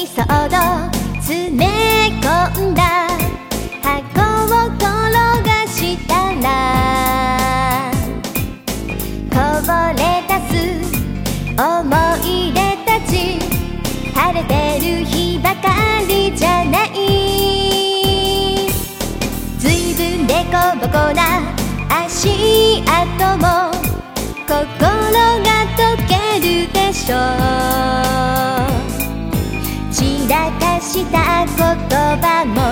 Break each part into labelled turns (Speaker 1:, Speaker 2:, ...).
Speaker 1: イ詰め込んだ箱を転がしたらこぼれ出す思い出たち晴れてる日ばかりじゃない。随分でこぼこな足跡も心が溶けるでしょう。した言葉も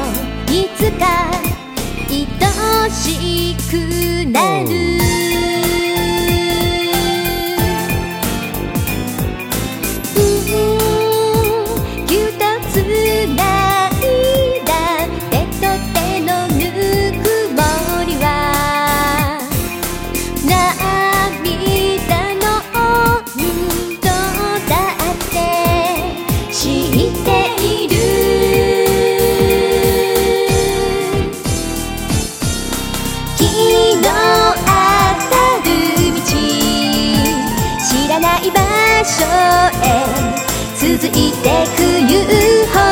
Speaker 1: いつか愛しくなる。ない場所へ続いてく UFO